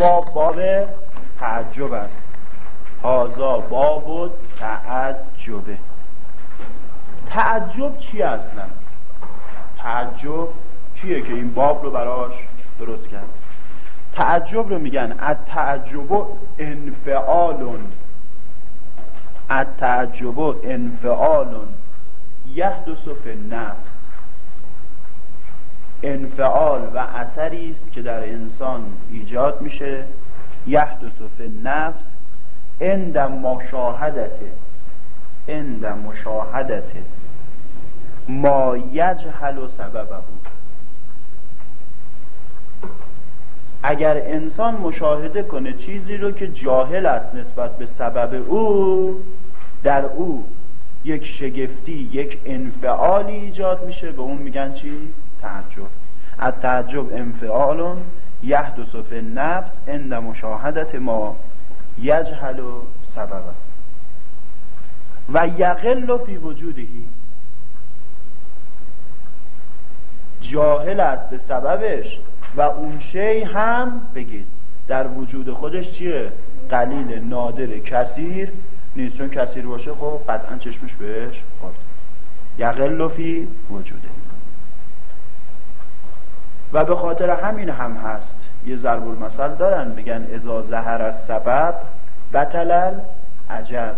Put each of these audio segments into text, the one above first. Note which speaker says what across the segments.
Speaker 1: باب باب تعجب است. هازا باب و تعجبه تعجب چی اصلا؟ تعجب چیه که این باب رو براش درست کرد؟ تعجب رو میگن. التعجب انفعال. التعجب انفعال. یحدث فی نفس انفعال و اثری است که در انسان ایجاد میشه. یحدث فی نفس عند مشاهدت عند مشاهدت. ما یجهل سببه. اگر انسان مشاهده کنه چیزی رو که جاهل است نسبت به سبب او در او یک شگفتی یک انفعالی ایجاد میشه. به اون میگن چی؟ تعجب. از تعجب انفعال یحدث فی نفس عند مشاهدت ما یجهل سببه. و یقل فی وجودهی جاهل است به سببش و اون شی هم بگید. در وجود خودش چیه؟ قلیل نادر کثیر. نیست چون کثیر باشه خب قطعا چشمش بهش خورد یقل فی وجوده. و به خاطر همین هم هست. یه ضرب المثل دارن میگن ازا زهر از سبب بطلل عجب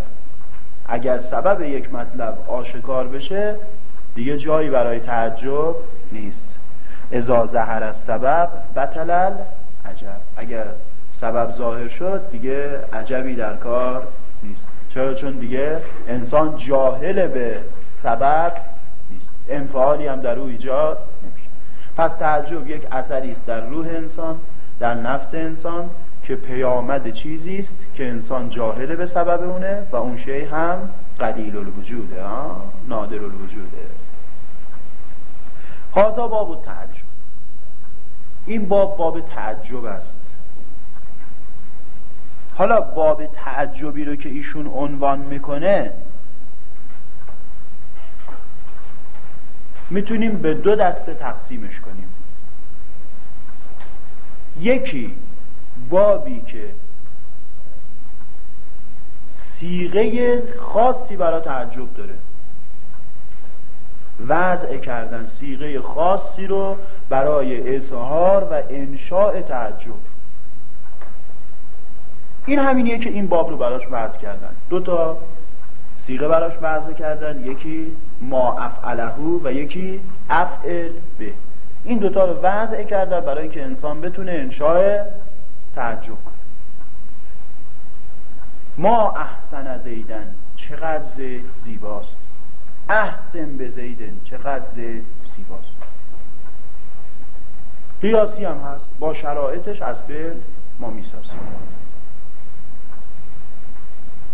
Speaker 1: اگر سبب یک مطلب آشکار بشه دیگه جایی برای تعجب نیست. ازا زهر از سبب بطلل عجب اگر سبب ظاهر شد دیگه عجبی در کار نیست. چرا؟ چون دیگه انسان جاهل به سبب نیست. انفعالی هم در او ایجاد نمیشه پس تعجب یک اثری است در روح انسان در نفس انسان که پیامد چیزی است که انسان جاهل به سبب اونه و اون شی هم قلیل الوجوده نادر الوجوده. هازا باب تعجب این باب باب تعجب است. حالا باب تعجبی رو که ایشون عنوان می‌کنه می‌تونیم به دو دسته تقسیمش کنیم. یکی بابی که سیغه خاصی برای تعجب داره. وضع کردن سیغه خاصی رو برای اظهار و انشاء تعجب. این همینیه که این باب رو براش وضع کردن. دو تا سیغه براش وضع کردن. یکی ما افعلهو و یکی افعل به. این دوتا رو وضع کردن برای اینکه انسان بتونه انشاء تعجب کنه. ما احسن زیدن. چقدر زید زیباست. احسن به زیدن. چقدر زید زیباست. قیاسی هم هست. با شرایطش از فعل ما می‌سازیم.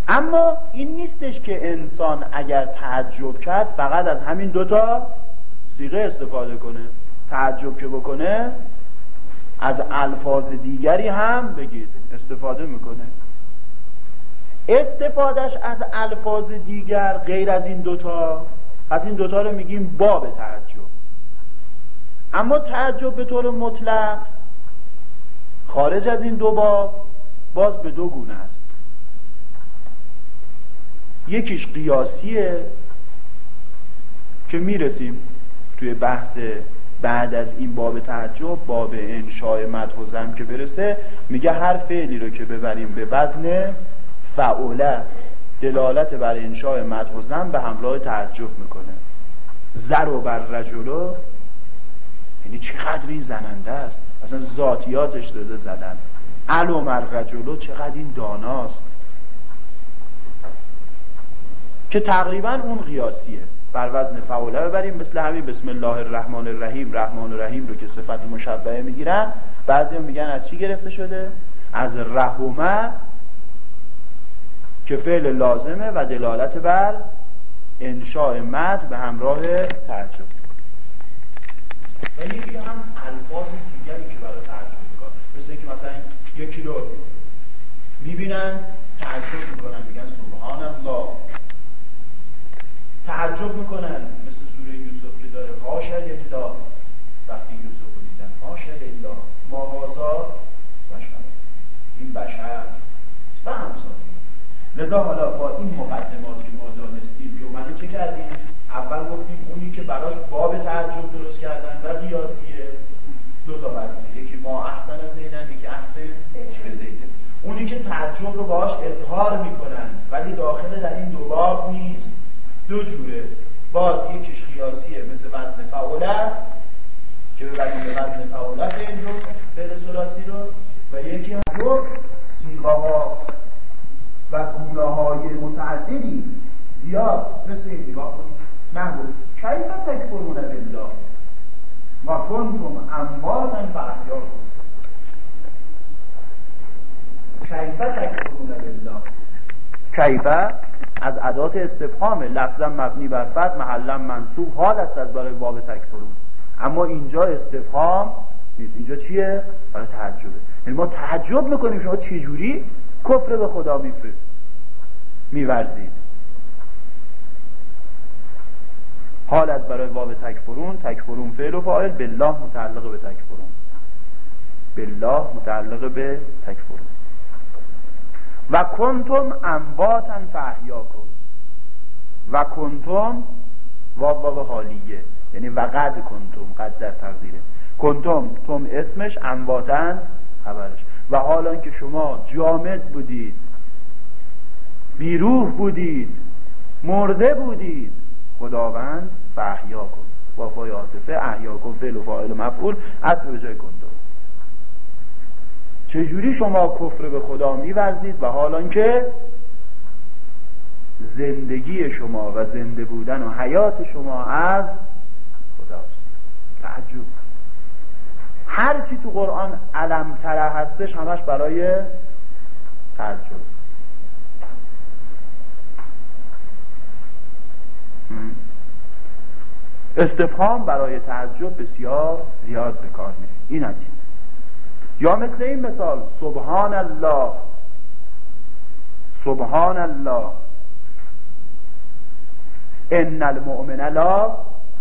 Speaker 1: اما این نیستش که انسان اگر تعجب کرد فقط از همین دوتا سیغه استفاده کنه. تعجب که بکنه از الفاظ دیگری هم بگید. استفاده می‌کنه. استفادهش از الفاظ دیگر غیر از این دوتا از این دوتا رو میگیم باب تعجب. اما تعجب به طور مطلق خارج از این دو باب باز به دو گونه است. یکیش قیاسیه که می‌رسیم توی بحث بعد از این باب تعجب باب انشاء مدح و زم که برسه میگه هر فعلی رو که ببریم به وزن فعوله دلالت بر انشاء مدح و زم به همراه تعجب می‌کنه. زر و بر رجلو یعنی چقدر این زننده است؟ اصلا ذاتیاتش داده زدن. علو مر رجلو چقدر این داناست؟ که تقریبا اون قیاسیه. بر وزن فعوله ببریم. مثل همین بسم الله الرحمن الرحیم رحمان الرحیم رو که صفت مشبهه می‌گیرن. بعضی میگن از چی گرفته شده؟ از رحمه که فعل لازمه و دلالت بر انشاء مد به همراه تعجب. و یکی هم الفاظ دیگری که برای تعجب می‌کنن. مثل که مثلا یکی رو می‌بینن تعجب می‌کنن میگن سبحان الله. تعجب می‌کنن. مثل سوره یوسف که داره آشر ابتدا وقتی یوسف رو دیدن آشر الله. ماهازا بشر. این بشر و همسانی لذا حالا با این مقدمات که ما دانستیم جمله چه کردیم؟ اول گفتیم اونی که براش باب تعجب درست کردن و قیاسیه. دو تا وزنه یکی ما احسن از زیدن یکی احسن به زیده اونی که تعجب رو باش اظهار می‌کنن ولی داخل در این دو باب نیست. دو جوره. باز یکیش قیاسیه مثل وزن فعولت که ببریم به وزن فعولت این رو فعل سلاسی رو و یکی از سیغه ها و گونه های متعددی است. زیاد مثل این نگاه کنید. محبوب. کیف تکفرون بالله؟ و کنتم امواتا فاحیاکم. کیف تکفرون بالله؟ کیف؟ از عدات استفهام لفظا مبنی بر فتح محلا منصوب حال است از برای باب تکفرون اما اینجا استفهام نیست. اینجا چیه؟ برای تعجبه. یعنی ما تعجب می‌کنیم شما چجوری کفر به خدا میفرید میورزید. حال از برای باب تکفرون تکفرون فعل و فاعل بالله متعلق به تکفرون بالله متعلق به تکفرون و کنتم انباتا فاحیاکم. و کنتم واب واب حالیه. یعنی و قد کنتم قد در تقدیره. کنتم تم اسمش انباتن خبرش. و حالا که شما جامد بودید بیروح بودید مرده بودید خداوند فاحیا کن وافای عاطفه احیا کن فعل و فاعل و مفعول عطف به جای کنتم. چجوری شما کفر به خدا میورزید و حالا که زندگی شما و زنده بودن و حیات شما از خداست. تعجب. هر چی تو قرآن علم تره هستش همش برای تعجب. استفهام برای تعجب بسیار زیاد به کار میره این از یا مثل این مثال سبحان الله سبحان الله ان المؤمن لا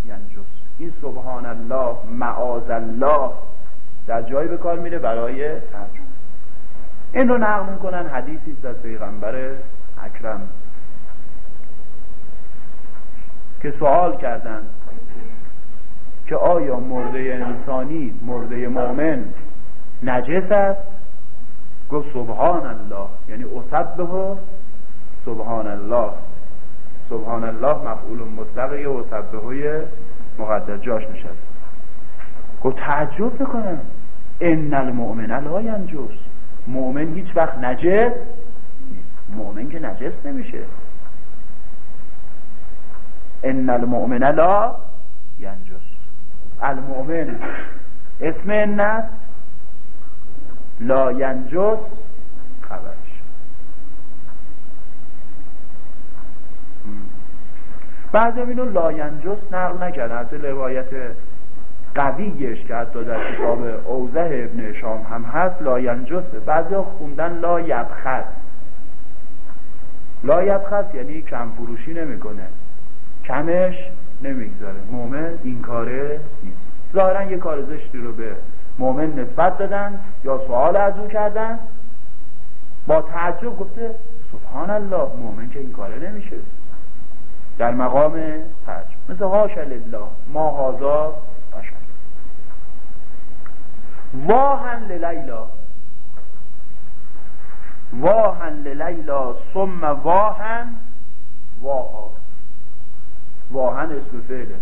Speaker 1: ینجس. این سبحان الله معاذ الله در جایی به کار میره برای تعجب این رو نقل می‌کنن حدیثی است از پیغمبر اکرم. که سوال کردند که آیا مرده انسانی مرده مؤمن نجس است. گفت سبحان الله. یعنی اصبه سبحان الله. سبحان الله مفعول مطلق یه اصبه مقدر جاش نشست. گفت تعجب می‌کنم ان المؤمن لا ینجس. مؤمن هیچ وقت نجس نیست. مؤمن که نجس نمیشه. ان المؤمن لا ینجس. المؤمن. اسم ان است. لا ینجس خبرش. بعضی هم اینو لا ینجس نقل نکردن. حتی روایت قویش که حتی در کتاب اوزه ابن شام هم هست لا ینجسه. بعضی خوندن لا یبخس. لا یبخس یعنی کم فروشی نمی‌کنه. کمش نمی‌گذاره. مؤمن این کاره نیست. ظاهرا یه کار زشتی رو به مؤمن نسبت دادن یا سوال از او کردن؟ با تعجب گفته سبحان الله مؤمن که این کاره نمیشه. در مقام تعجب مثل هاش لله ما هازا بشر. واهن للیلا. واهن للیلا ثم واهن واها. واهن اسم فعله.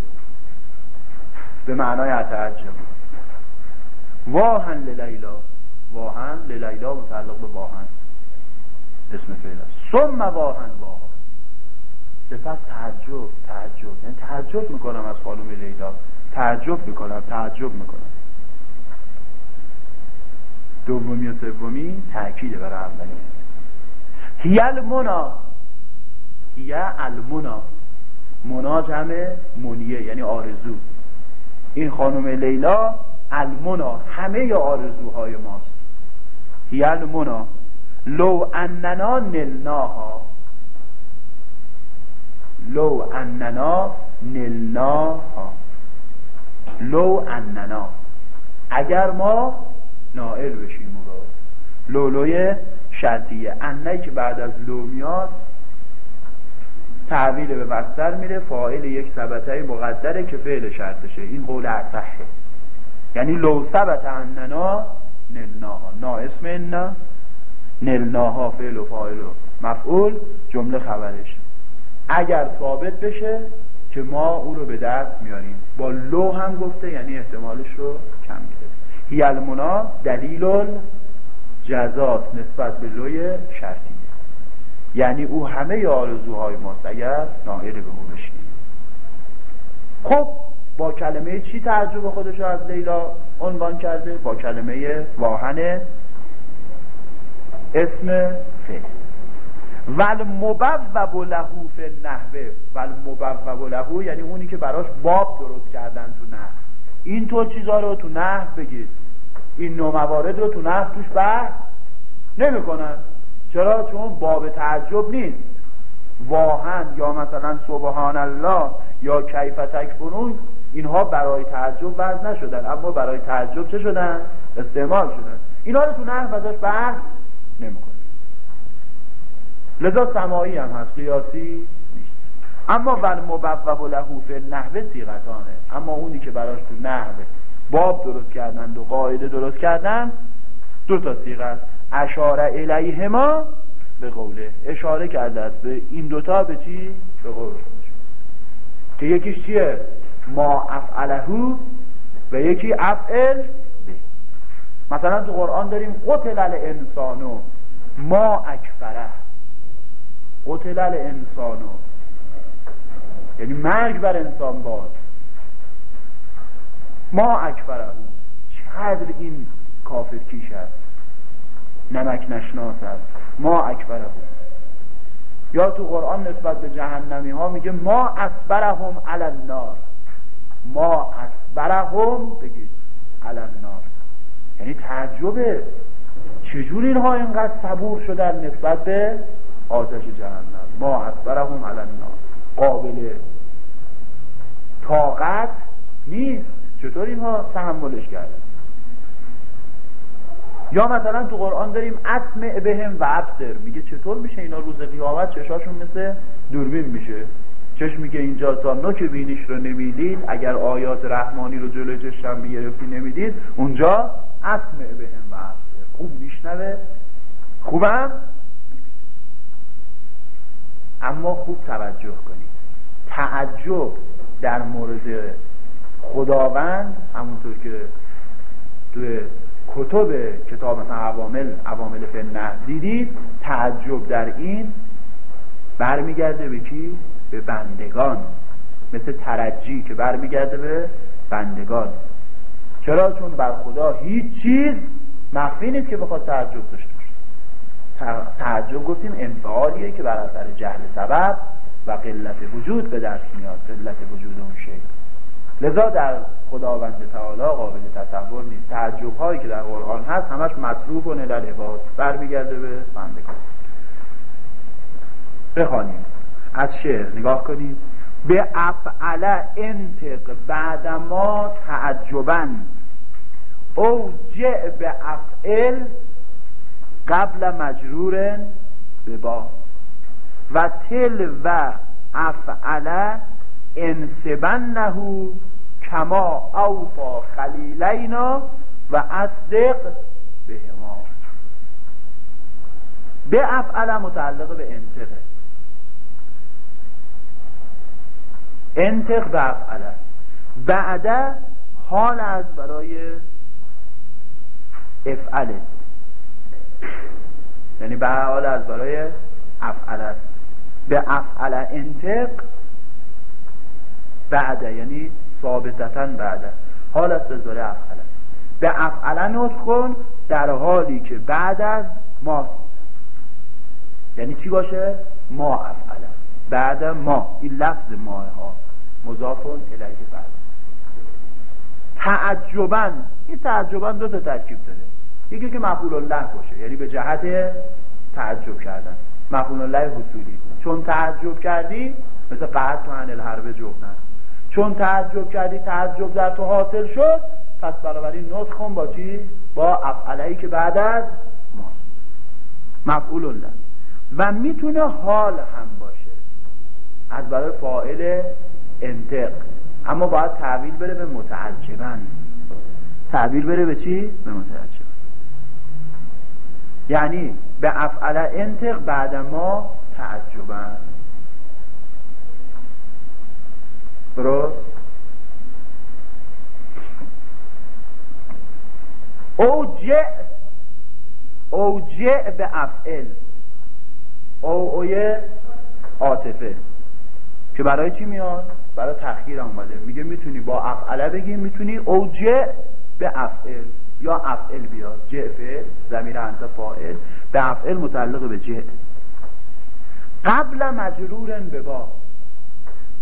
Speaker 1: به معنای تعجب. واهن للیلا. واهن للیلا متعلق به واهن. اسم فعل است. ثم واهن واها. سپس تعجب تعجب. یعنی تعجب می‌کنم از خانم لیلا. تعجب می‌کنم تعجب می‌کنم. دومی و سومی تأکید برای اولی است. هی المنا. هی المنا. منا جمع منیه یعنی آرزو. این خانم لیلا المنا همه آرزوهای ماست. هی المنا لو اننا نلناها. لو اننا نلناها. لو اننا. اگر ما نائل بشیم رو لولوی شرطیه. انه که بعد از لو میاد تحویل به مستر میره فاعل یک سبته مقدره که فعل شرطشه. این قول اصحه. یعنی لو ثبت اننا نلناها. نا اسم انا نلناها فعل و فاعل و مفعول جمله خبرش. اگر ثابت بشه که ما او رو به دست میاریم. با لو هم گفته یعنی احتمالش رو کم میده. هی المنا دلیل جزاست نسبت به لوی شرطی. یعنی او همه آرزوهای ماست اگر نائل به او بشیم خب با کلمه چی تعجب خودش رو از لیلا عنوان کرده؟ با کلمه واهن اسم فعل. ول مبوب لهو فی نحوه ول مبوب لهو یعنی اونی که براش باب درست کردن تو نحو. اینطور چیزها رو تو نحو بگید این نوع موارد رو تو نحو توش بحث نمی‌کنن. چرا؟ چون باب تعجب نیست. واهن یا مثلا سبحان الله یا کیف تکفرون اینها برای تعجب وضع نشدن. اما برای تعجب چه شدن؟ استعمال شدن. اینا رو تو نحو ازش بحث نمی‌کنه لذا سمایی هم هست قیاسی نیست. اما ول مبوب له فی نحوه سیغتانه اما اونی که براش تو نحوه باب درست کردن و قاعده درست کردن دو تا سیغه است. اشاره الیهما به قوله. اشاره کرده است به این دوتا به چی؟ به قول که یکیش چیه؟ ما افعلهو و یکی افعل به. مثلا تو قرآن داریم قتل الانسانو ما اکفره. قتل الانسانو. یعنی مرگ بر انسان باد. ما اکفره. چقدر این کافر کیش است. نمک نشناس است. ما اکبره یا تو قرآن نسبت به جهنمی ها میگه ما اسبرهم علی النار. ما اسبرهم بگید علی النار یعنی تعجبه چجور اینها اینقدر صبور شدن نسبت به آتش جهنم؟ ما اسبرهم علی النار قابل طاقت نیست. چطور اینها تحملش کرده یا مثلا تو قرآن داریم اسمع بهم و ابصر. میگه چطور میشه اینا روز قیامت چشاشون مثل دوربین میشه؟ چشم میگه اینجا تا نوک بینیش رو نمی‌دید اگر آیات رحمانی رو جلوی چشم می‌گرفتی نمی‌دید اونجا اسمع بهم و ابصر خوب میشنوه؟ خوبم؟ اما خوب توجه کنید. تعجب در مورد خداوند همونطور که توی کتب کتاب مثلا عوامل عوامل فنه دیدید تعجب در این برمیگرده به کی؟ به بندگان مثل ترجی که برمیگرده به بندگان. چرا؟ چون بر خدا هیچ چیز مخفی نیست که بخواد تعجب داشته باشه. تعجب گفتیم انفعالیه که بر اثر جهل سبب و قلت وجود به دست میاد قلت وجود اون شکل لذا در خداوند تعالی قابل تصور نیست. تعجب هایی که در قرآن هست همش مصروف و نلل عباد برمیگرده به بندگان. بخوانیم. از شعر نگاه کنیم به افعل انتق بعدما تعجبا. او جع به افعل قبل مجرور به با. و تل و افعل انسبنه کما اوفا خلیلینا و اصدق بهما. به افعل متعلق به انتقه انتق به افعل بعد حال از برای افعله. یعنی به حال از برای افعل است. به افعل انتق بعده یعنی ثابتتا بعد حال است از داره افعله. به افعله نطق در حالی که بعد از ماست. یعنی چی باشه؟ ما افعله. بعد ما. این لفظ ماه ها مضافون الیه بعد. تعجبا این تعجبا دو تا ترکیب داره. یکی که مفعول الله باشه یعنی به جهت تعجب کردن. مفعول الله حصولی. چون تعجب کردی مثل قعد تو هنل الحرب جبنن چون تعجب کردی تعجب در تو حاصل شد پس بنابراین کن با چی؟ با افعلهی که بعد از ماست. مفعول له و می‌تونه حال هم باشه. از برای فاعل انتق اما باید تعبیل بره به متعجبن. تعبیر بره به چی؟ به متعجب. یعنی به افعل انتق بعد ما تعجبن. درست؟ اوجع اوجع به افعل. او اوی عاطفه. که برای چی میاد؟ برای تخییر اومده. میگه می‌تونی با افعله بگی می‌تونی اوجع به افعل یا افعل بیاد. جع فعل زمیر انت فاعل. به افعل متعلق به جع قبل مجرورن به با.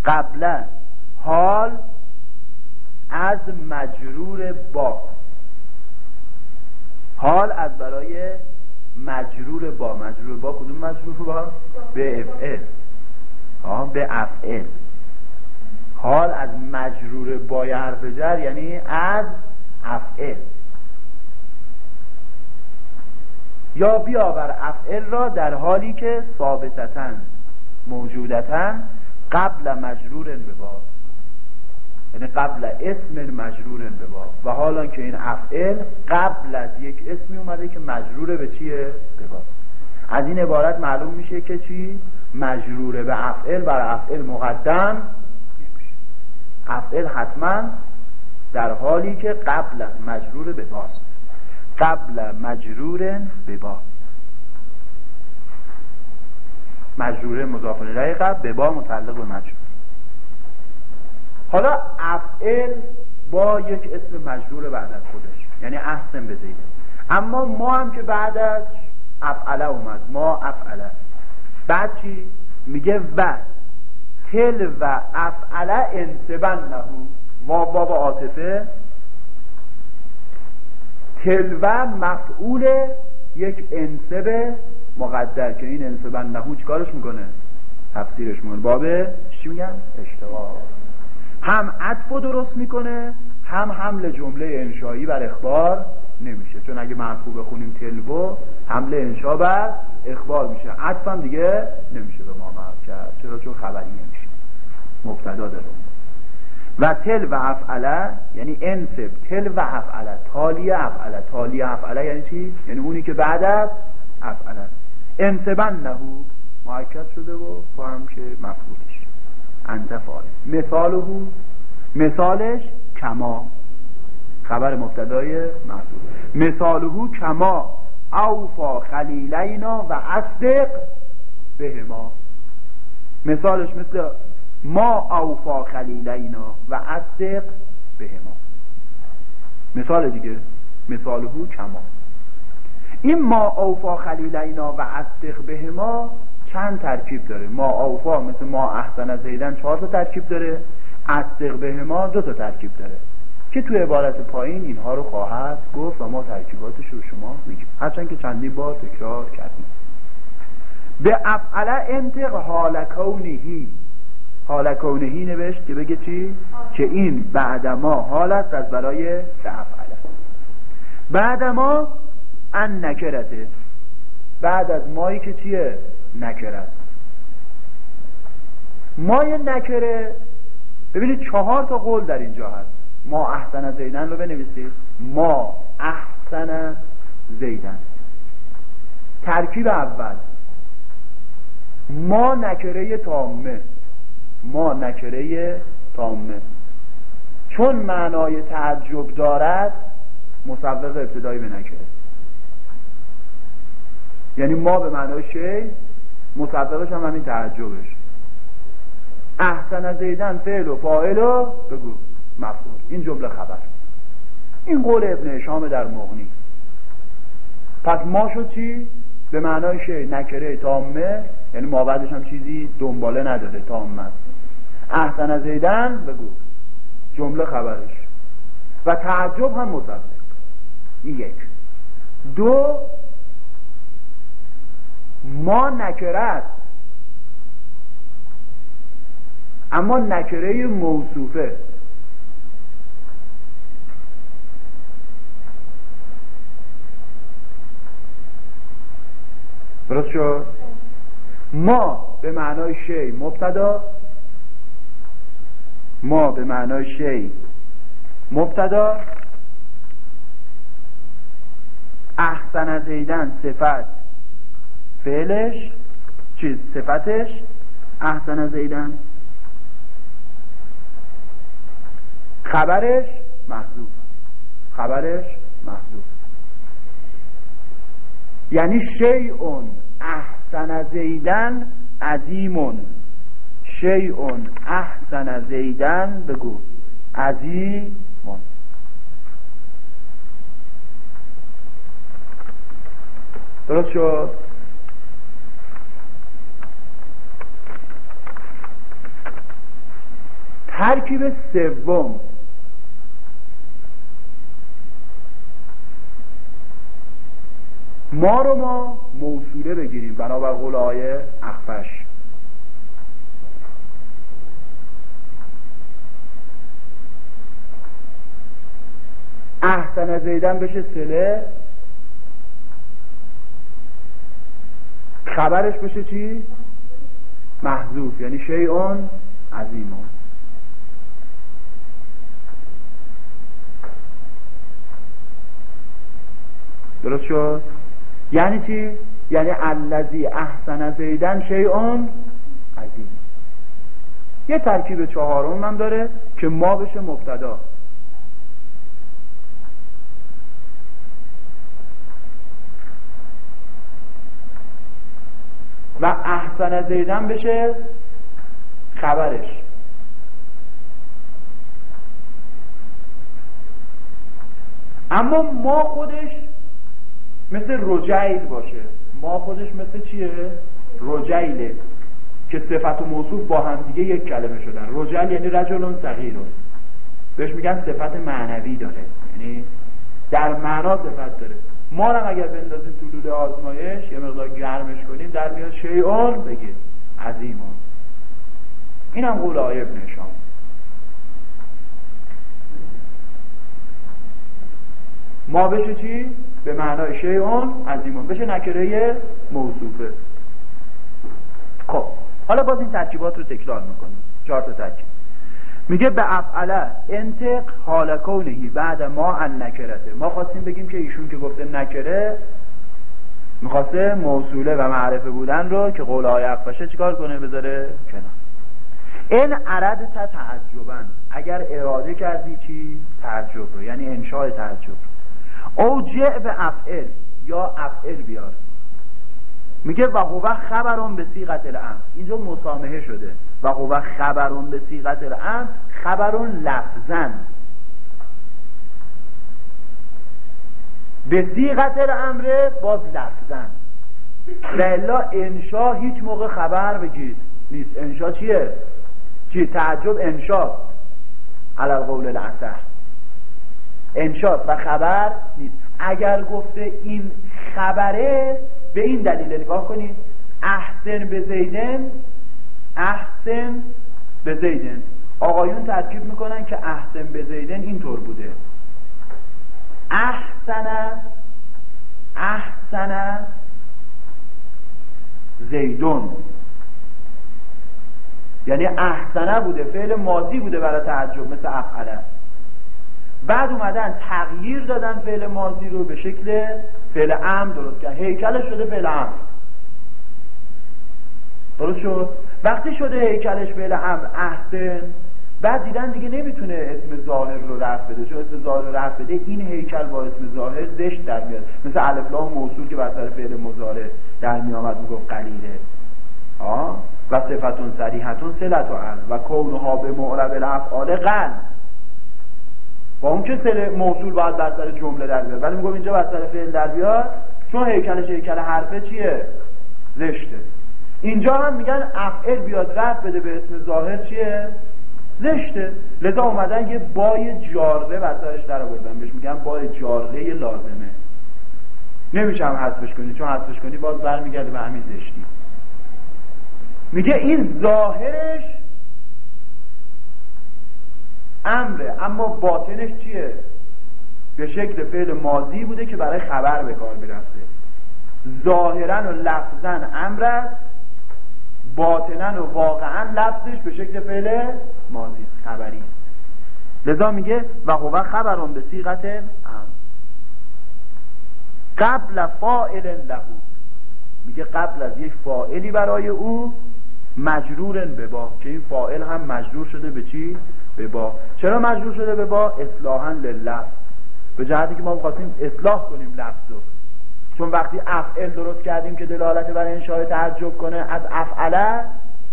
Speaker 1: قبل حال از مجرور با. حال از برای مجرور با. مجرور با کدوم مجرور با؟ به افعل. به افعل. حال از مجرور با حرف جر یعنی از افعل. یا بیاور افعل را در حالی که ثابتتن موجودتن قبل مجرور به با یعنی قبل اسم مجرور به با و حالا که این افعل قبل از یک اسمی اومده که مجرور به چیه به باست از این عبارت معلوم میشه که چی؟ مجرور به افعل. برای افعل مقدم افعل حتما در حالی که قبل از مجرور به باست. قبل مجرور به با. مجرور مضاف الیه قبل به با متعلق به مجرور. حالا افعل با یک اسم مجرور بعد از خودش یعنی احسن بزید اما ما هم که بعد از افعله اومد ما افعله. بعد چی؟ میگه و. تل و افعله انسبن نهو ما باب عاطفه. تلو مفعول یک انسب مقدر. که این انسبن نهو چیکارش می‌کنه؟ تفسیرش می‌کنه. باب چی میگن؟ اشتباه. هم عطف درست می‌کنه هم حمل جمله انشایی بر اخبار نمیشه. چون اگه مرفوع بخونیم تلو حمله انشا بر اخبار میشه. عطف دیگه نمیشه به ما کرد. چرا؟ چون خبری نمیشه. مبتدا داره و تل و افعله یعنی انسب تل و افعله تالی افعله تالی افعله یعنی چی؟ یعنی اونی که بعد از افعله است. انسبن نهو معکد شده و با هم که مفعولش. انت فعال مثاله مثالش کما. خبر مبتدای محصول. مثاله کما. اوفا خلیلینا و اصدق بهما. مثالش مثل ما اوفا خلیلینا و اصدق بهما. مثال دیگه مثال هو کما این ما اوفا خلیلینا و اصدق بهما چند ترکیب داره؟ ما اوفا مثل ما احسن زیدن چهار تا ترکیب داره اصدق بهما دو تا ترکیب داره. که تو عبارت پایین اینها رو خواهد گفت و ما ترکیباتش رو شما میگیم. هرچند که چندین بار تکرار کردیم. به افعله انتق حال کونهی. حال کونهی نوشت که بگه چی؟ که این بعد ما حال است از برای افعله بعد ما ان نکرته. بعد از مایی که چیه؟ نکر است. مای نکره ببینید چهار تا قول در اینجا هست. ما احسن زیدن رو بنویسید. ما احسن زیدن. ترکیب اول. ما نکره تامه. ما نکره تامه. چون معنای تعجب دارد مصوق ابتدایی به نکره. یعنی ما به معنای شی مصوقش هم همین تعجبش. احسن زیدن فعل و فاعل و بگو مفعول این جمله خبر. این قول ابن شام در مغنی. پس ما شد چی؟ به معنای شی نکره تامه یعنی ما بعدش هم چیزی دنباله نداره. تامه است احسن زیدن بگو. جمله خبرش. و تعجب هم مصدق. این یک. دو ما نکره است. اما نکره موصوفه. درست شد؟ ما به معنای شی مبتدا ما به معنای شی مبتدا. احسن از ایدن صفت فعلش چیز صفتش. احسن از ایدن خبرش محذوف خبرش محذوف یعنی شیعون احسن زیدن عظیمون. شیعون احسن زیدن بگو. عظیمون. درست شد؟ ترکیب سوم. ما رو ما موصوله بگیریم. بنابر قول آیه اخفش. احسن زیدن بشه سله. خبرش بشه چی؟ محذوف. یعنی شیعون عظیمون. درست شد؟ یعنی چی؟ یعنی الذی احسن زیدن شیعون عظیم. یه ترکیب چهارم هم داره که ما بشه مبتدا. و احسن زیدن بشه خبرش. اما ما خودش مثل رجیل باشه. ما خودش مثل چیه؟ رجیله که صفت و موصوف با هم دیگه یک کلمه شدن. رجل یعنی رجلون صغیرون بهش میگن صفت معنوی داره. یعنی در معنا صفت داره. ما هم اگر بندازیم تو لوله آزمایش یه مقدار گرمش کنیم در میاد شیعان بگید عظیمان این هم قول آیه ابن ما بشه چی؟ به معنای شیعان عظیمان بشه نکره موصوفه. خب حالا باز این ترکیبات رو تکرار می‌کنیم. چهار تا ترکیب. میگه به افعله انتق حال کونهی بعد ما ان نکرته. ما خواستیم بگیم که ایشون که گفته نکره می‌خواسته موصوله و معرفه بودن رو که قول های اقفشه چیکار کنه؟ بذاره کنار. این عرد تا تعجبن اگر اراده کردی چی؟ تعجب رو یعنی انشاء تعجب او به افعل یا افعل بیار. میگه و هو خبرون به سیغت الام اینجا مسامحه شده. و هو خبرون به سیغت الام خبرون لفظن به سیغت الامر باز لفظن و الا انشا هیچ موقع خبر بگید نیست. انشا چیه؟ چی؟ تعجب انشاست. علال قول العصر انشاست و خبر نیست. اگر گفته این خبره به این دلیل نگاه کنید. احسن به زیدن احسن به زیدن. آقایون ترکیب می‌کنن که احسن به زیدن اینطور بوده. احسن احسن زیدون. یعنی احسنه بوده فعل ماضی بوده برای تعجب مثل افعله بعد اومدن تغییر دادن فعل ماضی رو به شکل فعل ام درست کردن. هیکلش شده فعل ام درست شد؟ وقتی شده هیکلش فعل ام احسن. بعد دیدن دیگه نمی‌تونه اسم ظاهر رو رفت بده. چون اسم ظاهر رو رفت بده این هیکل با اسم ظاهر زشت در میاد. مثل الف لام موصول که بر سر فعل مضارع در می آمد می‌گفت قلیله. ها و صفتون صریحتون سلت و و کونها به معرب الافعال قل با اون که سر موصول باید بر سر جمله در بیاد. ولی میگم اینجا بر سر فعل در بیاد چون هیکلش هیکل حرفه چیه؟ زشته. اینجا هم میگن افعل بیاد رفت بده به اسم ظاهر چیه؟ زشته. لذا اومدن یه بای جاره بر سرش در آوردن. بهش میگن بای جاره لازمه. نمیشه هم حذفش کنی چون حذفش کنی باز برمیگرده به همین زشتی. میگه این ظاهرش امره اما باطنش چیه؟ به شکل فعل ماضی بوده که برای خبر به کار می‌رفته. ظاهرا و لفظا امر است باطنا و واقعا لفظش به شکل فعل ماضی است خبری است. لذا میگه و هو خبرون به صیغت ام قبل فاعل له. میگه قبل از یک فاعلی برای او مجرورن به با. که این فاعل هم مجرور شده به چی؟ به با. چرا مجرور شده به با؟ اصلاحا للفظ. به جهتی که ما می‌خواستیم اصلاح کنیم لفظ چون وقتی افعل درست کردیم که دلالت بر انشاء تعجب کنه از افعله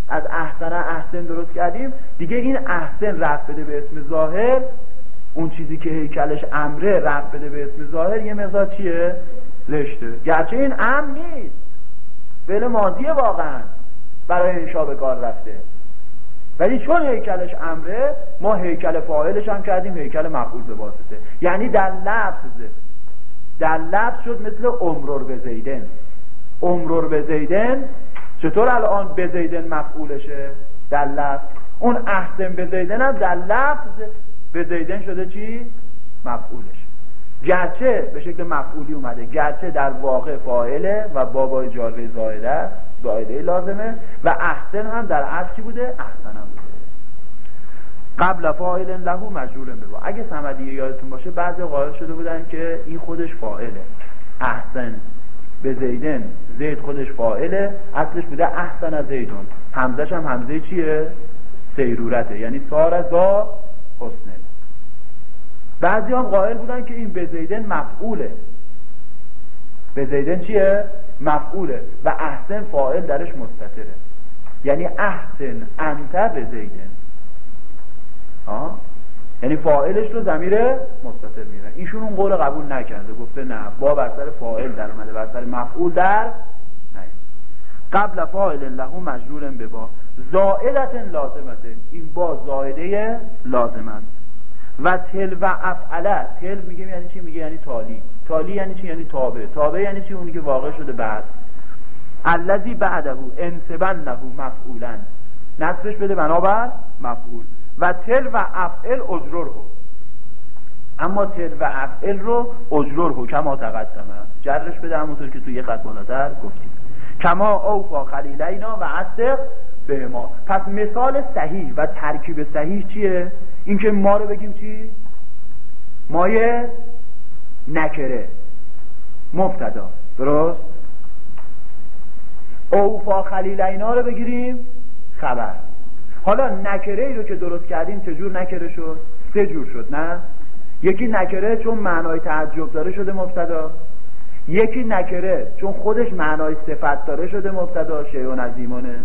Speaker 1: از احسن احسن درست کردیم دیگه این احسن رفت بده به اسم ظاهر اون چیزی که هیکلش امره رفت بده به اسم ظاهر یه مقدار چیه؟ زشته. گرچه این ام نیست. فعل ماضیه واقعا برای انشا به کار رفته. ولی چون هیکلش امره ما هیکل فاعلش هم کردیم هیکل مفعول به واسطه. یعنی در لفظ در لفظ شد مثل عمرور به زیدن. عمرور به زیدن چطور الان به زیدن مفعولشه؟ در لفظ. اون احسن به زیدن هم در لفظ به زیدن شده چی؟ مفعولش. گرچه به شکل مفعولی اومده گرچه در واقع فاعله و بابای جاره زایده است. زایده لازمه و احسن هم در اصل بوده؟ احسن هم بوده. قبل فاعل له مجرور به اگه سمدیه یادتون باشه بعضی قائل شده بودن که این خودش فاعله. احسن به زیدن. زید خودش فاعله. اصلش بوده احسن از زیدون. همزش هم همزه چیه؟ سیرورته. یعنی سار زا حسنه بعضی هم قائل بودن که این به زیدن مفعوله. به زیدن چیه؟ مفعوله. و احسن فاعل درش مستتره. یعنی احسن انت به زیدن. یعنی فاعلش رو زمیر مستتر میره ایشون اون قول قبول نکرده. گفته نه با بر سر فاعل در اومده بر سر مفعول در نه قبل فاعل له مجرور به با. زائلت لازمت این با زائده لازم است. و تل و افعله. تل میگه یعنی چی؟ میگه یعنی تالی. تالی یعنی چی؟ یعنی تابع. تابع یعنی چی؟ اونی که واقع شده بعد. الذی بعده انسبن له مفعولا نصبش بده بنابر مفعول. و تل و افعل اجرور رو اما تل و افعل رو اجرور رو کما تقدمه جرش بده همونطور که توی یه خط بالاتر گفتیم. کما اوفا خلیلینا و اصدق به ما. پس مثال صحیح و ترکیب صحیح چیه؟ اینکه ما رو بگیم چی؟ مایه نکره. مبتدا. درست؟ اوفا خلیلینا رو بگیریم. خبر. حالا نکره ای رو که درست کردیم چجور نکره شد؟ سه جور شد نه؟ یکی نکره چون معنای تعجب داره شده مبتدا. یکی نکره چون خودش معنای صفت داره شده مبتدا. و نزیمانه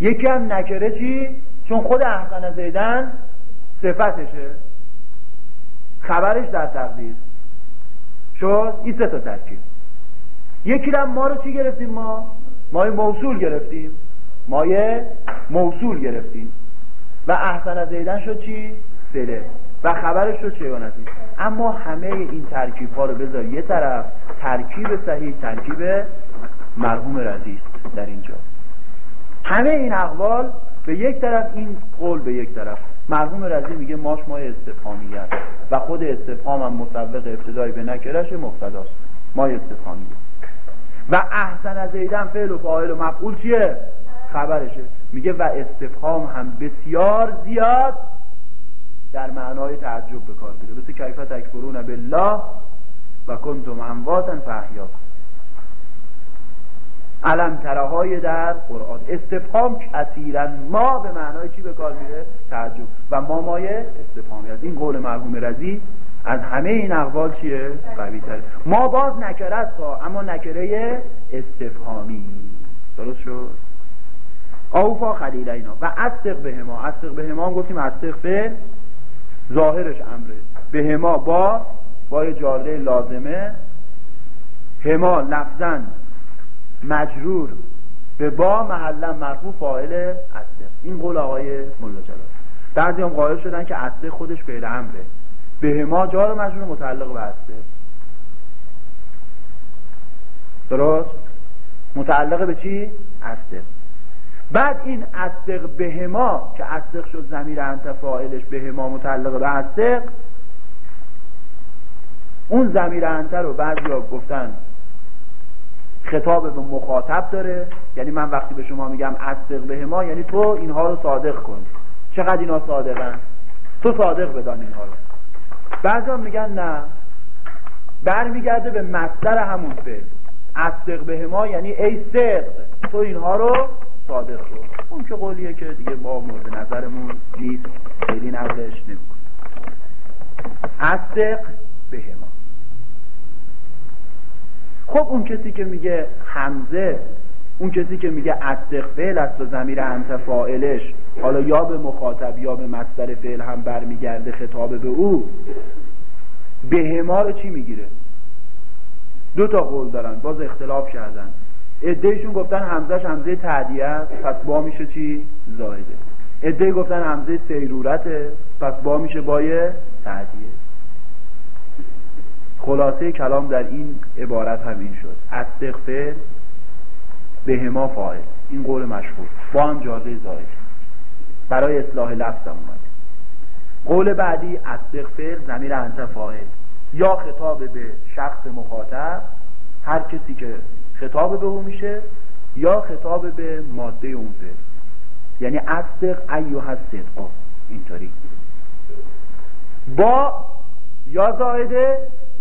Speaker 1: یکی هم نکره چی؟ چون خود احسن زیدن صفتشه. خبرش در تقدیر. شد؟ این سه تا ترکیب. یکی هم ما رو چی گرفتیم ما؟ مای موصول گرفتیم. مایه موصول گرفتیم. و احسن زیدن شد چی؟ سله و خبرش شد شیوان از این اما همه این ترکیب ها رو بذار یه طرف. ترکیب صحیح ترکیب مرحوم رزی است در اینجا. همه این اقوال به یک طرف این قول به یک طرف. مرحوم رزی میگه ماش مای استفهامی است و خود استفهام هم مسبق ابتدایی به نکرش مقتداست. مای استفهامی. و احسن از زیدن فعل و فاعل و مفعول چیه؟ خبرشه. میگه و استفهام هم بسیار زیاد در معنای تعجب به کار بیره مثل کیفه تکفرون بالله و کنتم امواتن فاحیاکم علم تراهای در قرآن. استفهام کثیرا ما به معنای چی به کار میره؟ تعجب. و ما مایه استفهامی. از این قول مرحوم رزی از همه این اقوال چیه؟ قوی تره ما باز نکره است اما نکره استفهامی. درست شد؟ اوفا خلیلینا و استق به هما. استق به هم گفتیم استق به ظاهرش امره. به هما با با جاره لازمه. هما لفظا مجرور به با محلا مرفوع فاعل استق این قول آقای ملا جلال. بعضی هم قائل شدن که استق خودش فعل امره. به هما جار مجرور متعلق به استق درست؟ متعلق به چی؟ استق بعد این اصدق بهما که اصدق شد زمیر انت فاعلش بهما متعلق به اصدق اون زمیر انت رو بعضی گفتن خطاب به مخاطب داره. یعنی من وقتی به شما میگم اصدق به ما یعنی تو اینها رو صادق کن. چقدر اینا صادقن؟ تو صادق بدان اینها رو. بعضی میگن نه. برمیگرده به مصدر همون فعل. اصدق به ما یعنی ای صدق. تو اینها رو صادق کن. اون که قولیه که دیگه ما مورد نظرمون نیست. خیلی نقلش نمیکن اصدق به ما. خب اون کسی که میگه حمزه اون کسی که میگه اصدق فعل است و زمیر انت حالا یا به مخاطب یا به مصدر فعل هم برمیگرده خطاب به او بهما رو چی می‌گیره؟ دو تا قول دارن باز اختلاف کردن. ادهشون گفتن همزش همزه تعدیه است پس با میشه چی؟ زایده ادهی گفتن همزه سیرورته پس با میشه بای تعدیه. خلاصه کلام در این عبارت همین شد. استغفر بهما فاعل. این قول مشهور. با هم جاده زاید برای اصلاح لفظ هم اومده قول بعدی استغفر زمیر انت فاعل. یا خطاب به شخص مخاطب هر کسی که خطاب به او میشه یا خطاب به ماده اون فعل. یعنی اصدق ایوه صدقا اینطوری. با یا زائده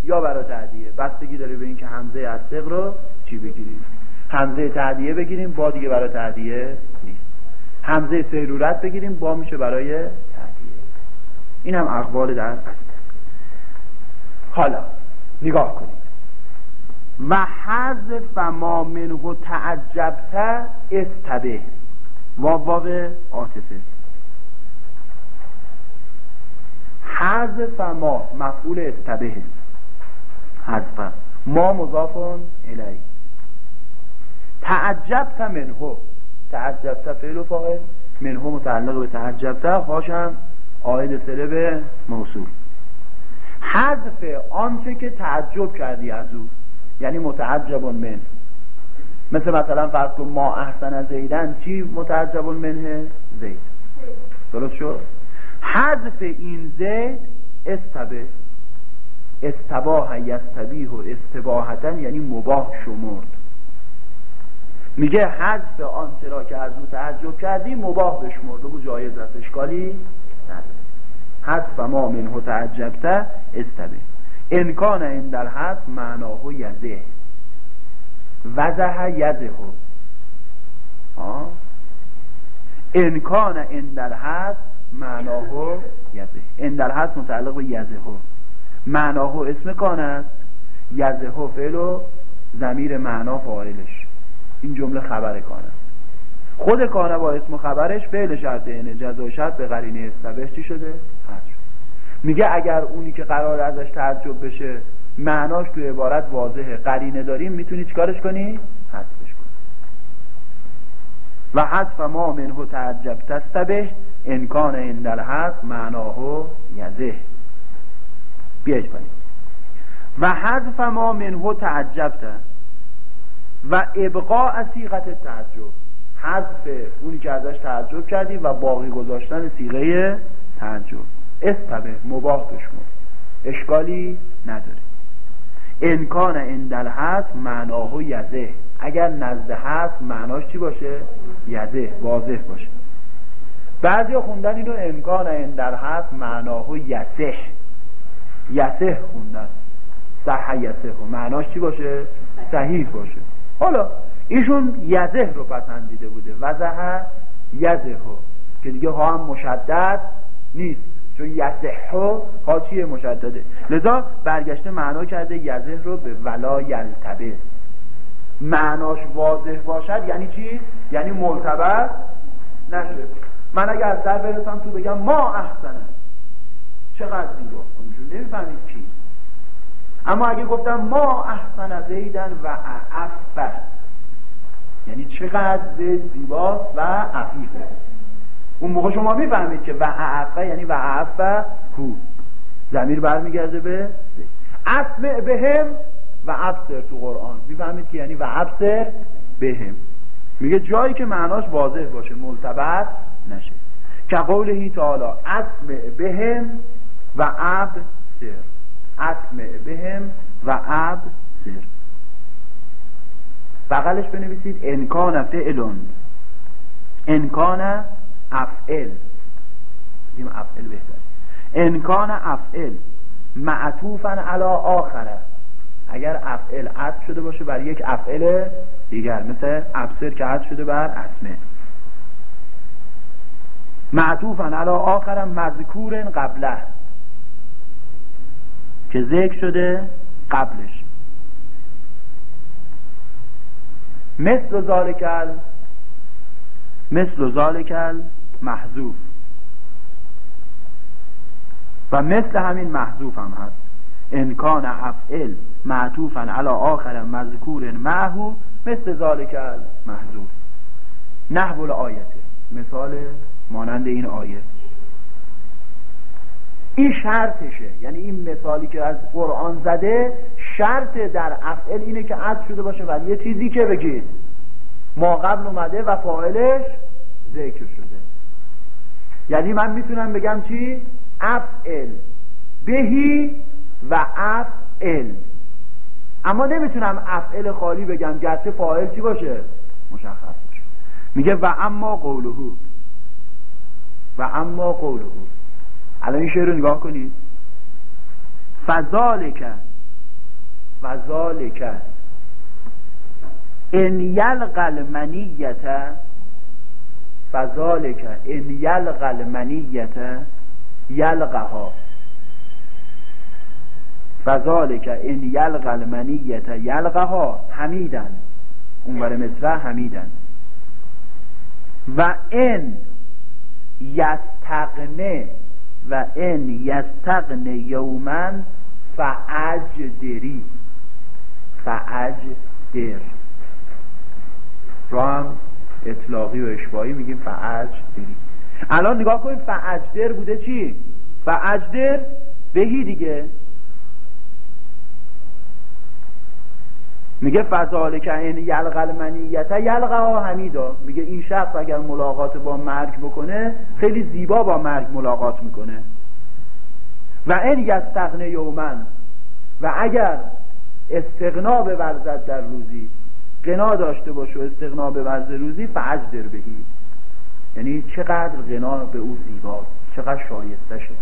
Speaker 1: یا برای تعدیه بستگی داره به اینکه همزه اصدق رو چی بگیریم؟ همزه تعدیه بگیریم با دیگه برای تعدیه نیست. همزه سیرورت بگیریم با میشه برای تعدیه این هم اقوال در اصدق حالا نگاه کنید. و حذف ما منه تعجبت استبه. واو عاطفه. حذف ما مفعول استبه. حذف ما مضاف الی تعجبت منه. تعجبت فعل و فاعل. منه متعلق به تعجبت. هاشم آید سله به موصول. حذف آنچه که تعجب کردی از او. یعنی متعجب من مثل مثلا فرض کن ما احسن زیدن. چی متعجب منه؟ زید. درست شد؟ حذف این زید استبه. استباه یستبیه و استباهتن یعنی مباه شمرد. میگه حذف آنچه را که از او تعجب کردی مباه بشمرد. و جایز است اشکالی نداره. حذف ما منه تعجبته استبه انکان این در حذف معناه یزه. وزه یزه انکان این در حذف معناه یزه. این در حذف متعلق به یزه معناه اسم کان است. یزه فعل و زمیر معنا فاعلش. این جمله خبر کان است. خود کانه با اسم و خبرش فعل شرط اینه جزا شرط به قرینه استبه چی شده؟ هست میگه اگر اونی که قرار ازش تعجب بشه معناش تو عبارت واضحه قرینه داریم می‌تونی چیکارش کنی؟ حذفش کنی. و حذف ما منه تعجب تستبه انکان اندل هست معناه یزه. بیایید کنیم و حذف ما منه تعجبت و ابقاء سیغت تعجب. حذف اونی که ازش تعجب کردی و باقی گذاشتن سیغه تعجب. استبه مباه بشمون اشکالی نداره. انکان اندل هست معناه یزه. اگر نزد هست معناش چی باشه؟ یزه واضح باشه. بعضی خوندن اینو امکان اندل هست معناه یسه یسه خوندن. صح یسه معناش چی باشه؟ صحیح باشه. حالا ایشون یزه رو پسندیده بوده. وزه یزه که دیگه ها هم مشدد نیست. چون یسه ها چیه مشدده؟ لذا برگشته معنا کرده یزه رو به ولا یلتبس. معناش واضح باشد یعنی چی؟ یعنی ملتبس نشه. من اگه از در برسم تو بگم ما احسنه. چقدر زیبا. اونجور نمی‌فهمید کی. اما اگه گفتم ما احسن زیدن و اعفه یعنی چقدر زید زیباست و عفیفه. اون موقع شما می‌فهمید که و اعفه یعنی و اعفه هو زمیر برمیگرده به زید. اسمع بهم و ابصر تو قرآن. می‌فهمید که یعنی و ابصر بهم. میگه جایی که معناش واضح باشه ملتبس نشه. که قوله تعالی اسمع بهم و ابصر اسمع بهم و ابصر بغلش بنویسید انکان فعلون. انکان افعل. بگیم افعل بهتر انکان افعل معطوفا علا آخره. اگر افعل عطف شده باشه بر یک افعل دیگر مثل ابصر که عطف شده بر اسمه معطوفا علا آخر مذکور قبله. که ذکر شده قبلش. مثل ذالکل مثل ذالکل محذوف. و مثل همین محذوف هم هست. انکان افعل معطوفا علی آخر مذکور معهو مثل ذالکل محذوف. نحو الآیته مثال مانند این آیه. این شرطشه. یعنی این مثالی که از قرآن زده شرط در افعل اینه که عد شده باشه و یه چیزی که بگید ما قبل اومده و فاعلش ذکر شده. یعنی من می‌تونم بگم چی؟ افعل. بهی و افعل. اما نمی‌تونم افعل خالی بگم گرچه فاعل چی باشه؟ مشخص باشه. میگه و اما قولهو و اما قولهو الان این شعر رو نگاه کنید. فذالک فذالک ان یلق المنیت فذالک ان یلق المنیت یلقها فذالک ان یلق المنیت یلقها حمیدن اونور مصرع حمیدن و ان یستقنه و ان یستقن یومن فعجدری فعجدر را هم اطلاقی و اشباهی میگیم فعجدری الان نگاه کنیم فعجدر بوده چی؟ فعجدر بهی دیگه. میگه فضال که این یلقل منیت یلقا حمیدا. میگه این شخص اگر ملاقات با مرگ بکنه خیلی زیبا با مرگ ملاقات می‌کنه. و این یستغنه یومن. و اگر استغنا ورزد در روزی قنا داشته باشه و استغنا ورز روزی فعجدر بهی. یعنی چقدر غنا به او زیباست چقدر شایسته شد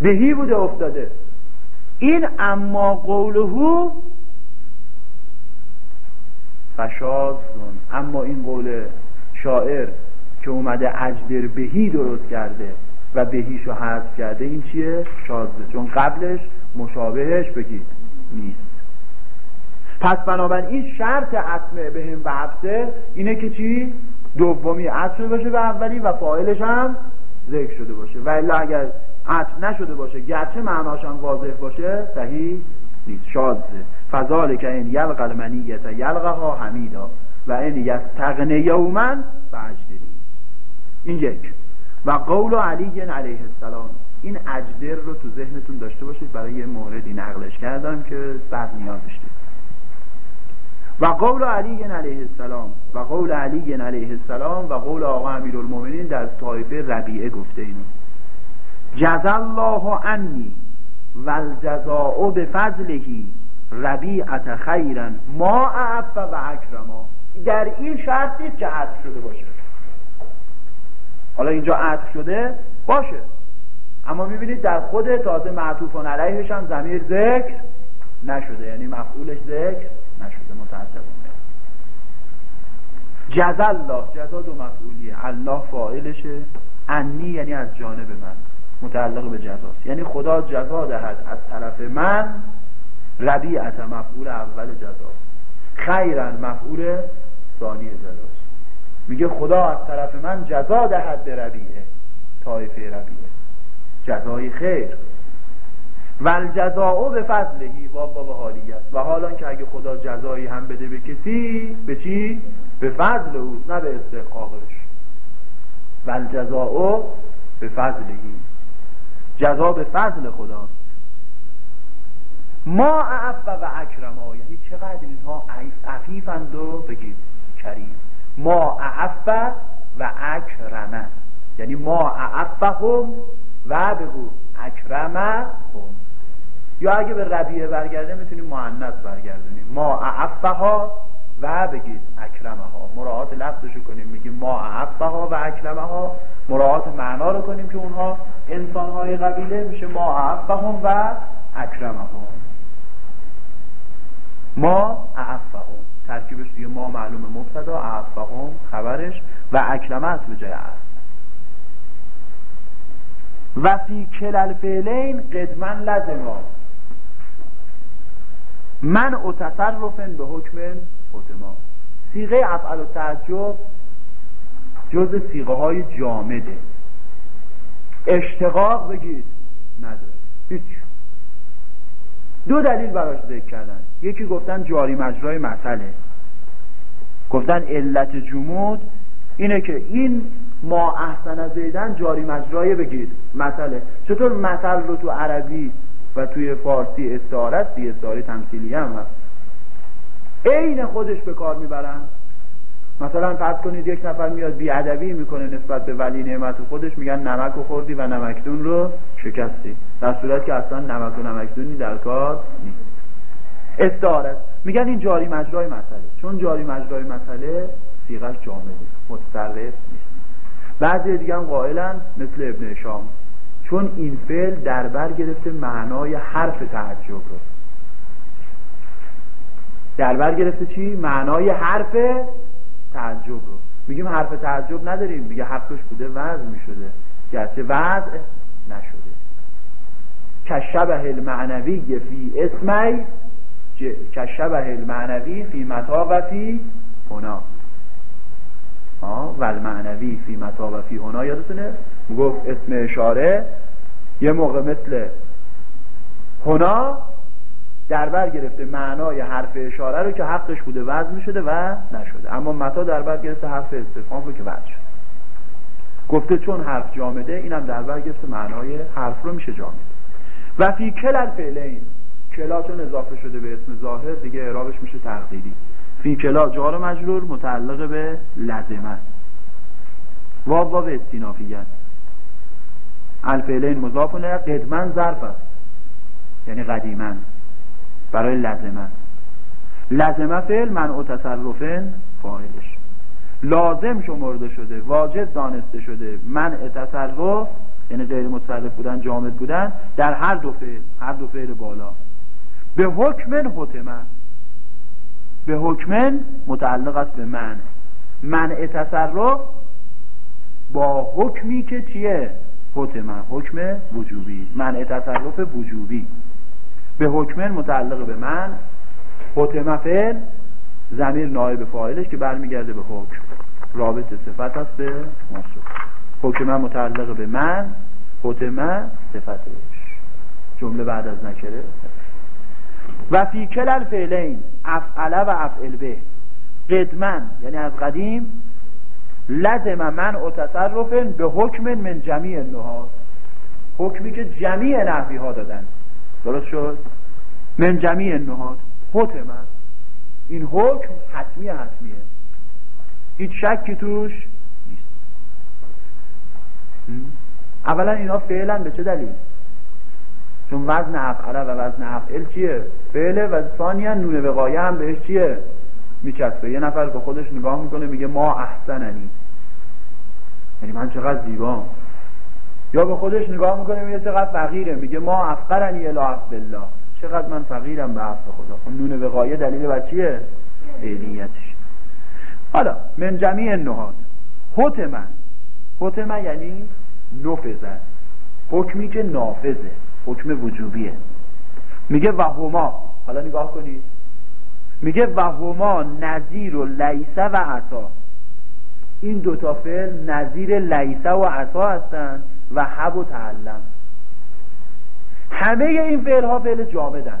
Speaker 1: بهی بوده افتاده. این اما قولهو فشازون اما این قول شاعر که اومده اجدر بهی درست کرده و بهیشو حذف کرده این چیه؟ شازه چون قبلش مشابهش بگید نیست پس بنابراین شرط اسمع بهم و حبسه اینه که چی؟ دومی عطف شده باشه به اولی و فاعلش هم ذکر شده باشه و الا اگر عطف نشده باشه گرچه معناش هم واضح باشه صحیح نیست. شازه فضال که این یلق المنیت یلقها حمیدا و این یستغن یومن فاجدری این یک. و قول علی علیه السلام این اجدر رو تو ذهنتون داشته باشید. برای یه موردی نقلش کردم که بعد نیازش دید. و قول علی علیه السلام و قول علی علیه السلام و قول آقا المومنین در طایفه ربیعه گفته اینو. جز الله عنی و الجزاء بفضلهی ربیعت ما اعف و اکرما در این شرط نیست که عطف شده باشه. حالا اینجا عطف شده باشه. اما می‌بینید در خود تازه معطوفان علیهش هم زمیر ذکر نشده. یعنی مفعولش ذکر نشده. متعجب جزا الله جزا دو مفعولیه. الله فاعلشه. انی یعنی از جانب من. متعلق به جزاست. یعنی خدا جزا دهد از طرف من ربیعت مفعول اول جزاست. خیرا مفعول ثانی جزاست. میگه خدا از طرف من جزا دهد به ربیعه طایفه ربیعه جزای خیر. و الجزاء به فضلهی و به حالی است. و حالا که اگه خدا جزایی هم بده به کسی به چی؟ به فضل اوست نه به استحقاقش. و الجزاء به فضلهی جزا به فضل خداست. ما اعف و اکرما یعنی چقدر اینها عفیفند و بگید کریم. ما اعف و اکرمه یعنی ما اعفهم و بگو اکرمهم یا اگه به ربیه برگرده می‌تونیم مؤنث برگردونیم. ما اعفها و بگید اکرمها. مراعات لفظشو کنیم. میگیم ما اعفها و اکرمها. مراعات معنا رو کنیم که اونها انسانهای قبیله. میشه ما اعفهم و اکرمهم. ما اعفهم ترکیبش دیگه ما معلوم مبتدا اعفهم خبرش و اکرمت به جای و فی کلل فعلین قدمن لزما من او تصرفن به حکم حتما سیغه افعال و تعجب جز سیغه های جامده. اشتقاق بگید نداره. هیچ. دو دلیل براش ذکر کردن. یکی گفتن جاری مجرای مسئله. گفتن علت جمود اینه که این ما احسن زیدن جاری مجرای بگید مسئله. چطور مثل رو تو عربی و توی فارسی استعاره است؟ دیگه استعاره تمثیلی هم هست. عین خودش به کار می‌برن. مثلا فرض کنید یک نفر میاد بیادبی می‌کنه نسبت به ولی نعمت خودش میگن نمک و خوردی و نمکدون رو شکستی. در صورت که اصلا نمک و نمکدونی در کار نیست. استعاره است. میگن این جاری مجرای مسئله. چون جاری مجرای مسئله سیغش جامده. متصرف نیست. بعضی دیگه هم قائلن مثل ابن شام. چون این فعل در بر گرفته معنای حرف تعجب رو. در بر گرفته چی؟ معنای حرف تعجب رو. میگیم حرف تعجب نداریم. میگه حقش بوده وضع می‌شده. گرچه وضع نشده. کشبه المعنوی فی اسمی کشبه المعنوی فی متا و فی هنا. و المعنوی فی متا و فی هنا. یادتونه؟ گفت اسم اشاره یه موقع مثل هنا در بر گرفته معنای حرف اشاره رو که حقش بوده وزن شده و نشده. اما متا در بر گرفته حرف استفهام رو که وزن شده. گفته چون حرف جامده اینم در بر گرفته معنای حرف رو میشه جامده و فی کل الفعلین کلا چون اضافه شده به اسم ظاهر دیگه اعرابش میشه تقدیری. فی کلا جار مجرور متعلق به لزمه. واو واو استینافی است. الفعلین مضاف قدمن ظرف است. یعنی قدیما برای لزمه. لزمه فعل منع تصرفن فاعلش. لازم شمرده شده واجب دانسته شده. منع تصرف یعنی غیر متصرف بودن جامد بودن در هر دو فعل هر دو فعل بالا. به حکم حتمه. به حکم متعلق است به من منع تصرف با حکمی که چیه؟ حتمه. حکم وجوبی. منع تصرف وجوبی. به حکم متعلق به من حتمه فعل زمیر نایب فاعلش که برمیگرده به حکم. رابط صفت است به موصوف حکمه متعلق به من حتمه صفتش. جمله بعد از نکره صفت. و فی کل الفعلین افعله و افعل به. قدمن یعنی از قدیم لزم من و تصرف به حکم من جمیع نهاد حکمی که جمیع نحوی ها دادن. درست شد؟ من جمیع نهاد حتما این حکم حتمی حتمیه. هیچ شکی توش نیست. اولا اینا فعلا به چه دلیل؟ چون وزن افعله و وزن افعل چیه؟ فعله و ثانیا نون وقایه هم بهش چیه؟ میچسبه. یه نفر به خودش نگاه می‌کنه میگه ما احسننی. یعنی من چقدر زیبا یا به خودش نگاه می‌کنه میگه چقدر فقیره. میگه ما افقرنی الا بالله چقدر من فقیرم به عفو خدا. خب نون وقایه دلیل بر چیه؟ فعلیتش. حالا من جمیع نهاد حتمن حتمن یعنی نفذن حکمی که نافذه حکم وجوبیه. میگه وهما. حالا نگاه کنید میگه وهما نظیر و لیسه و عصا. این دوتا فعل نظیر لیسه و عصا هستند و حب و تعلم. همه این فعل ها فعل جامدن.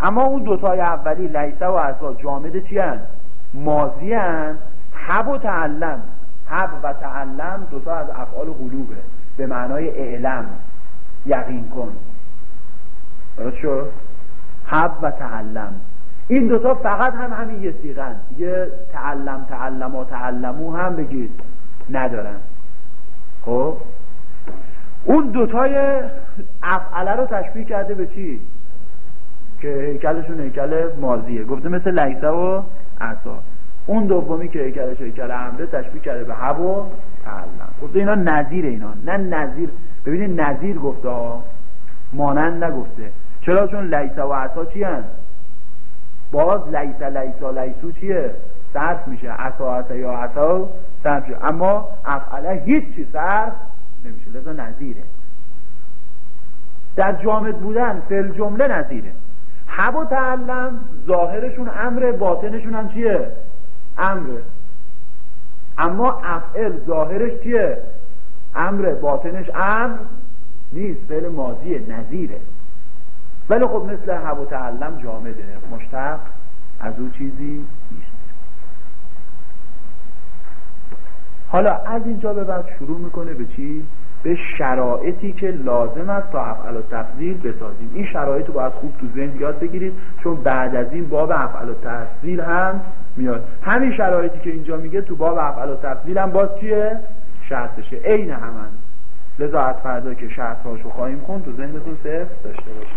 Speaker 1: اما اون دوتای اولی لیسه و عصا جامده چی هن؟ مازی هن حب و تعلم. حب و تعلم دوتا از افعال قلوبه. به معنای اعلم یقین کن. درست شد؟ حب و تعلم. این دوتا فقط هم همین یه سیغن یه تعلم تعلم و تعلمو هم بگید. ندارن. خب؟ اون دوتای افعله رو تشبیه کرده به چی؟ که هیکلشون هیکل مازیه. گفته مثل لیسه و عصا. اون دومی که هیکلش هیکل امره تشبیه کرده به حب و تعلم. گفته اینا نظیر اینا. نه نظیر. ببینید نظیر گفته مانند نگفته. چرا؟ چون لیسه و عصا چی هن؟ باز لیسه لیسا لیسو چیه؟ صرف میشه. عصا عصا یا عصا صرف میشه. اما افعله هیچی صرف نمیشه. لذا نظیره. در جامد بودن فل جمله نظیره. حب و تعلم ظاهرشون امره باطنشون هم چیه؟ امره. اما افعل ظاهرش چیه؟ امره. باطنش امر نیست. فعل ماضیه. نظیره. ولی خب مثل حب و تعلم جامده. مشتق از او چیزی حالا از اینجا به بعد شروع می‌کنه به چی؟ به شرایطی که لازم است تا افعال و تفضیل بسازیم. این شرایط رو باید خوب تو ذهن یاد بگیرید چون بعد از این باب افعال و تفضیل هم میاد. همین شرایطی که اینجا میگه تو باب افعال و تفضیل هم باز چیه؟ شرطشه عین همن لذا از فردا که شرط هاشو خواهیم کن تو ذهنتون صفر داشته باشه